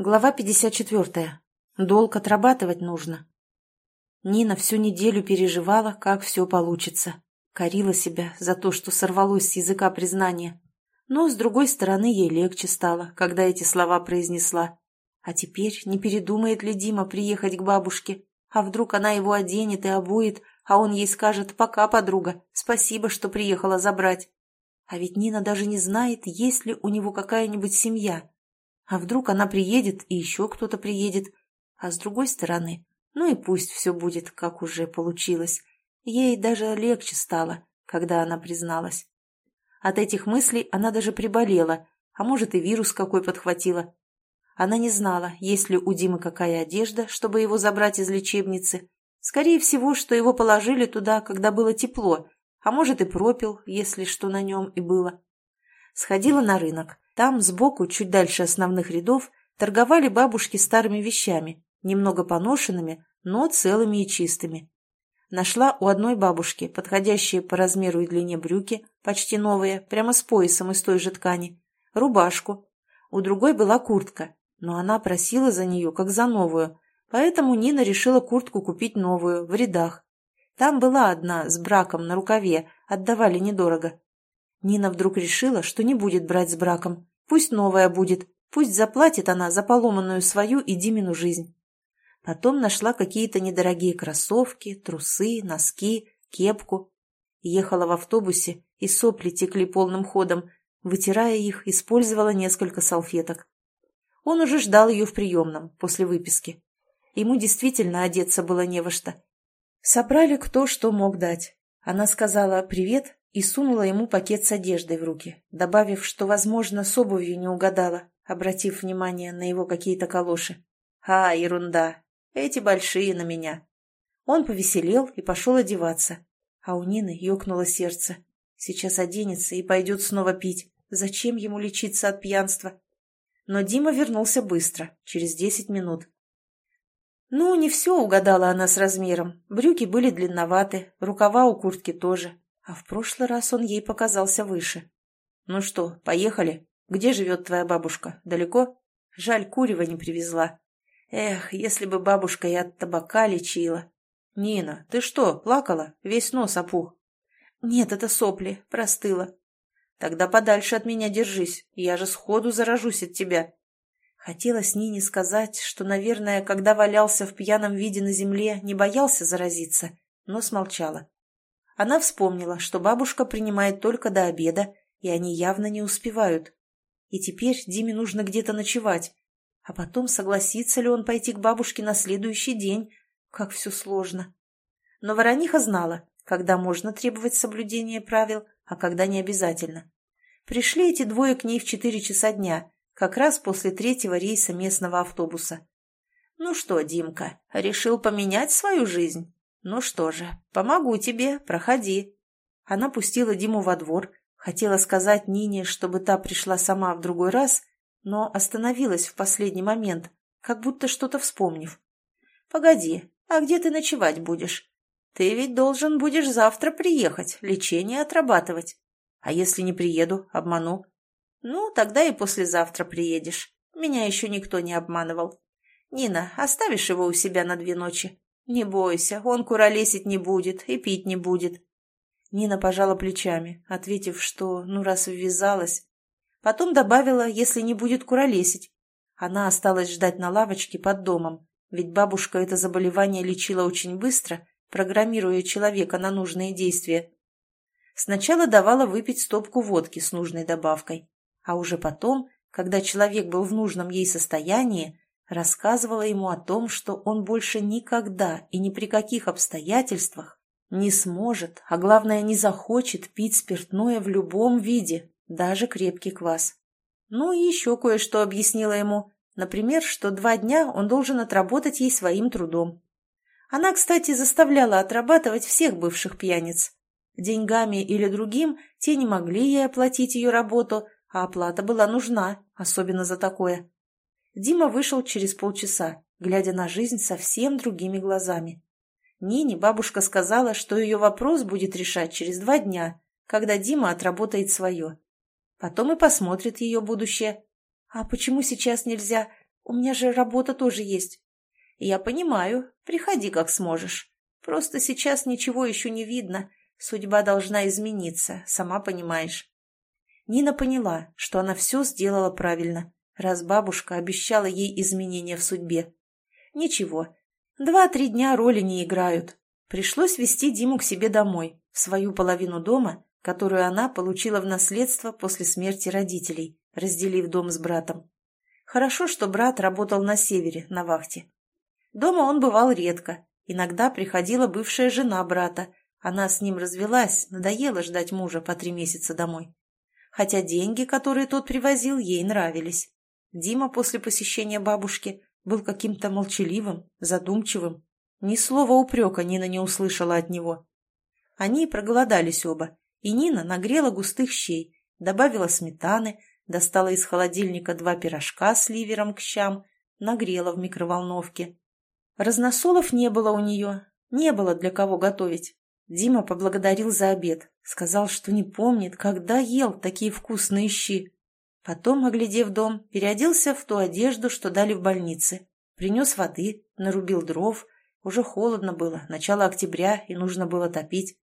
Глава 54. Долг отрабатывать нужно. Нина всю неделю переживала, как все получится. Корила себя за то, что сорвалось с языка признания. Но, с другой стороны, ей легче стало, когда эти слова произнесла. А теперь не передумает ли Дима приехать к бабушке? А вдруг она его оденет и обует, а он ей скажет «пока, подруга, спасибо, что приехала забрать». А ведь Нина даже не знает, есть ли у него какая-нибудь семья. А вдруг она приедет, и еще кто-то приедет? А с другой стороны, ну и пусть все будет, как уже получилось. Ей даже легче стало, когда она призналась. От этих мыслей она даже приболела, а может и вирус какой подхватила. Она не знала, есть ли у Димы какая одежда, чтобы его забрать из лечебницы. Скорее всего, что его положили туда, когда было тепло, а может и пропил, если что на нем и было. Сходила на рынок. Там, сбоку, чуть дальше основных рядов, торговали бабушки старыми вещами, немного поношенными, но целыми и чистыми. Нашла у одной бабушки подходящие по размеру и длине брюки, почти новые, прямо с поясом из той же ткани, рубашку. У другой была куртка, но она просила за нее, как за новую, поэтому Нина решила куртку купить новую, в рядах. Там была одна, с браком на рукаве, отдавали недорого. Нина вдруг решила, что не будет брать с браком. Пусть новая будет, пусть заплатит она за поломанную свою и Димину жизнь. Потом нашла какие-то недорогие кроссовки, трусы, носки, кепку. Ехала в автобусе, и сопли текли полным ходом. Вытирая их, использовала несколько салфеток. Он уже ждал ее в приемном, после выписки. Ему действительно одеться было не во что. Собрали кто что мог дать. Она сказала «привет» и сунула ему пакет с одеждой в руки, добавив, что, возможно, с обувью не угадала, обратив внимание на его какие-то калоши. «А, ерунда! Эти большие на меня!» Он повеселел и пошел одеваться, а у Нины ёкнуло сердце. Сейчас оденется и пойдет снова пить. Зачем ему лечиться от пьянства? Но Дима вернулся быстро, через десять минут. Ну, не все угадала она с размером. Брюки были длинноваты, рукава у куртки тоже а в прошлый раз он ей показался выше. «Ну что, поехали? Где живет твоя бабушка? Далеко? Жаль, курева не привезла. Эх, если бы бабушка и от табака лечила. Нина, ты что, плакала? Весь нос опух». «Нет, это сопли, простыла». «Тогда подальше от меня держись, я же сходу заражусь от тебя». Хотелось Нине сказать, что, наверное, когда валялся в пьяном виде на земле, не боялся заразиться, но смолчала. Она вспомнила, что бабушка принимает только до обеда, и они явно не успевают. И теперь Диме нужно где-то ночевать. А потом согласится ли он пойти к бабушке на следующий день? Как все сложно. Но Ворониха знала, когда можно требовать соблюдения правил, а когда не обязательно. Пришли эти двое к ней в четыре часа дня, как раз после третьего рейса местного автобуса. «Ну что, Димка, решил поменять свою жизнь?» «Ну что же, помогу тебе, проходи». Она пустила Диму во двор, хотела сказать Нине, чтобы та пришла сама в другой раз, но остановилась в последний момент, как будто что-то вспомнив. «Погоди, а где ты ночевать будешь? Ты ведь должен будешь завтра приехать, лечение отрабатывать. А если не приеду, обману? Ну, тогда и послезавтра приедешь. Меня еще никто не обманывал. Нина, оставишь его у себя на две ночи?» «Не бойся, он куролесить не будет и пить не будет». Нина пожала плечами, ответив, что, ну, раз ввязалась. Потом добавила, если не будет куролесить. Она осталась ждать на лавочке под домом, ведь бабушка это заболевание лечила очень быстро, программируя человека на нужные действия. Сначала давала выпить стопку водки с нужной добавкой, а уже потом, когда человек был в нужном ей состоянии, рассказывала ему о том, что он больше никогда и ни при каких обстоятельствах не сможет, а главное не захочет пить спиртное в любом виде, даже крепкий квас. Ну и еще кое-что объяснила ему, например, что два дня он должен отработать ей своим трудом. Она, кстати, заставляла отрабатывать всех бывших пьяниц. Деньгами или другим те не могли ей оплатить ее работу, а оплата была нужна, особенно за такое. Дима вышел через полчаса, глядя на жизнь совсем другими глазами. Нине бабушка сказала, что ее вопрос будет решать через два дня, когда Дима отработает свое. Потом и посмотрит ее будущее. А почему сейчас нельзя? У меня же работа тоже есть». «Я понимаю. Приходи, как сможешь. Просто сейчас ничего еще не видно. Судьба должна измениться, сама понимаешь». Нина поняла, что она все сделала правильно, раз бабушка обещала ей изменения в судьбе. Ничего, два-три дня роли не играют. Пришлось вести Диму к себе домой, в свою половину дома, которую она получила в наследство после смерти родителей, разделив дом с братом. Хорошо, что брат работал на севере, на вахте. Дома он бывал редко. Иногда приходила бывшая жена брата. Она с ним развелась, надоело ждать мужа по три месяца домой. Хотя деньги, которые тот привозил, ей нравились. Дима после посещения бабушки был каким-то молчаливым, задумчивым. Ни слова упрека Нина не услышала от него. Они проголодались оба, и Нина нагрела густых щей, добавила сметаны, достала из холодильника два пирожка с ливером к щам, нагрела в микроволновке. Разносолов не было у нее, не было для кого готовить. Дима поблагодарил за обед, сказал, что не помнит, когда ел такие вкусные щи. Потом, оглядев дом, переоделся в ту одежду, что дали в больнице. Принес воды, нарубил дров. Уже холодно было, начало октября, и нужно было топить.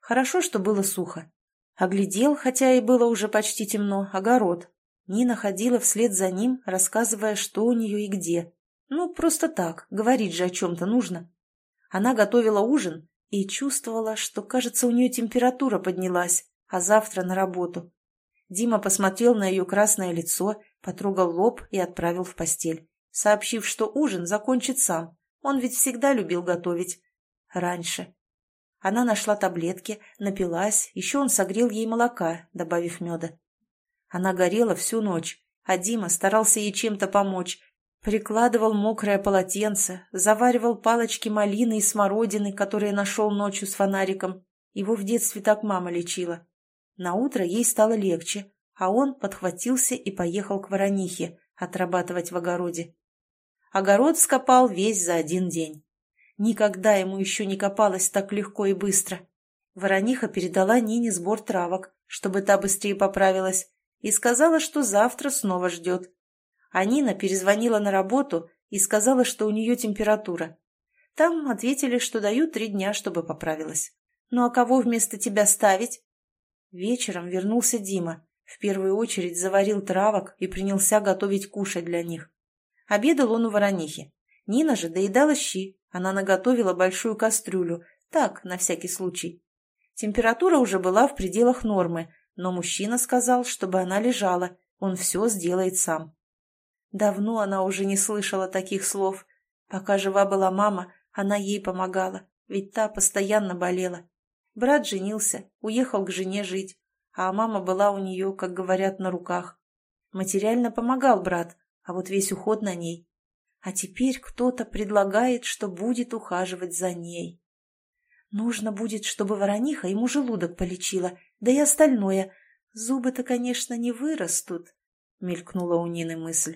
Хорошо, что было сухо. Оглядел, хотя и было уже почти темно, огород. Нина ходила вслед за ним, рассказывая, что у нее и где. Ну, просто так, говорить же о чем-то нужно. Она готовила ужин и чувствовала, что, кажется, у нее температура поднялась, а завтра на работу. Дима посмотрел на ее красное лицо, потрогал лоб и отправил в постель, сообщив, что ужин закончит сам. Он ведь всегда любил готовить. Раньше. Она нашла таблетки, напилась, еще он согрел ей молока, добавив меда. Она горела всю ночь, а Дима старался ей чем-то помочь. Прикладывал мокрое полотенце, заваривал палочки малины и смородины, которые нашел ночью с фонариком. Его в детстве так мама лечила. На утро ей стало легче, а он подхватился и поехал к Воронихе отрабатывать в огороде. Огород скопал весь за один день. Никогда ему еще не копалось так легко и быстро. Ворониха передала Нине сбор травок, чтобы та быстрее поправилась, и сказала, что завтра снова ждет. А Нина перезвонила на работу и сказала, что у нее температура. Там ответили, что дают три дня, чтобы поправилась. «Ну а кого вместо тебя ставить?» Вечером вернулся Дима. В первую очередь заварил травок и принялся готовить кушать для них. Обедал он у Воронихи. Нина же доедала щи. Она наготовила большую кастрюлю. Так, на всякий случай. Температура уже была в пределах нормы, но мужчина сказал, чтобы она лежала. Он все сделает сам. Давно она уже не слышала таких слов. Пока жива была мама, она ей помогала, ведь та постоянно болела. Брат женился, уехал к жене жить, а мама была у нее, как говорят, на руках. Материально помогал брат, а вот весь уход на ней. А теперь кто-то предлагает, что будет ухаживать за ней. Нужно будет, чтобы ворониха ему желудок полечила, да и остальное. Зубы-то, конечно, не вырастут, — мелькнула у Нины мысль.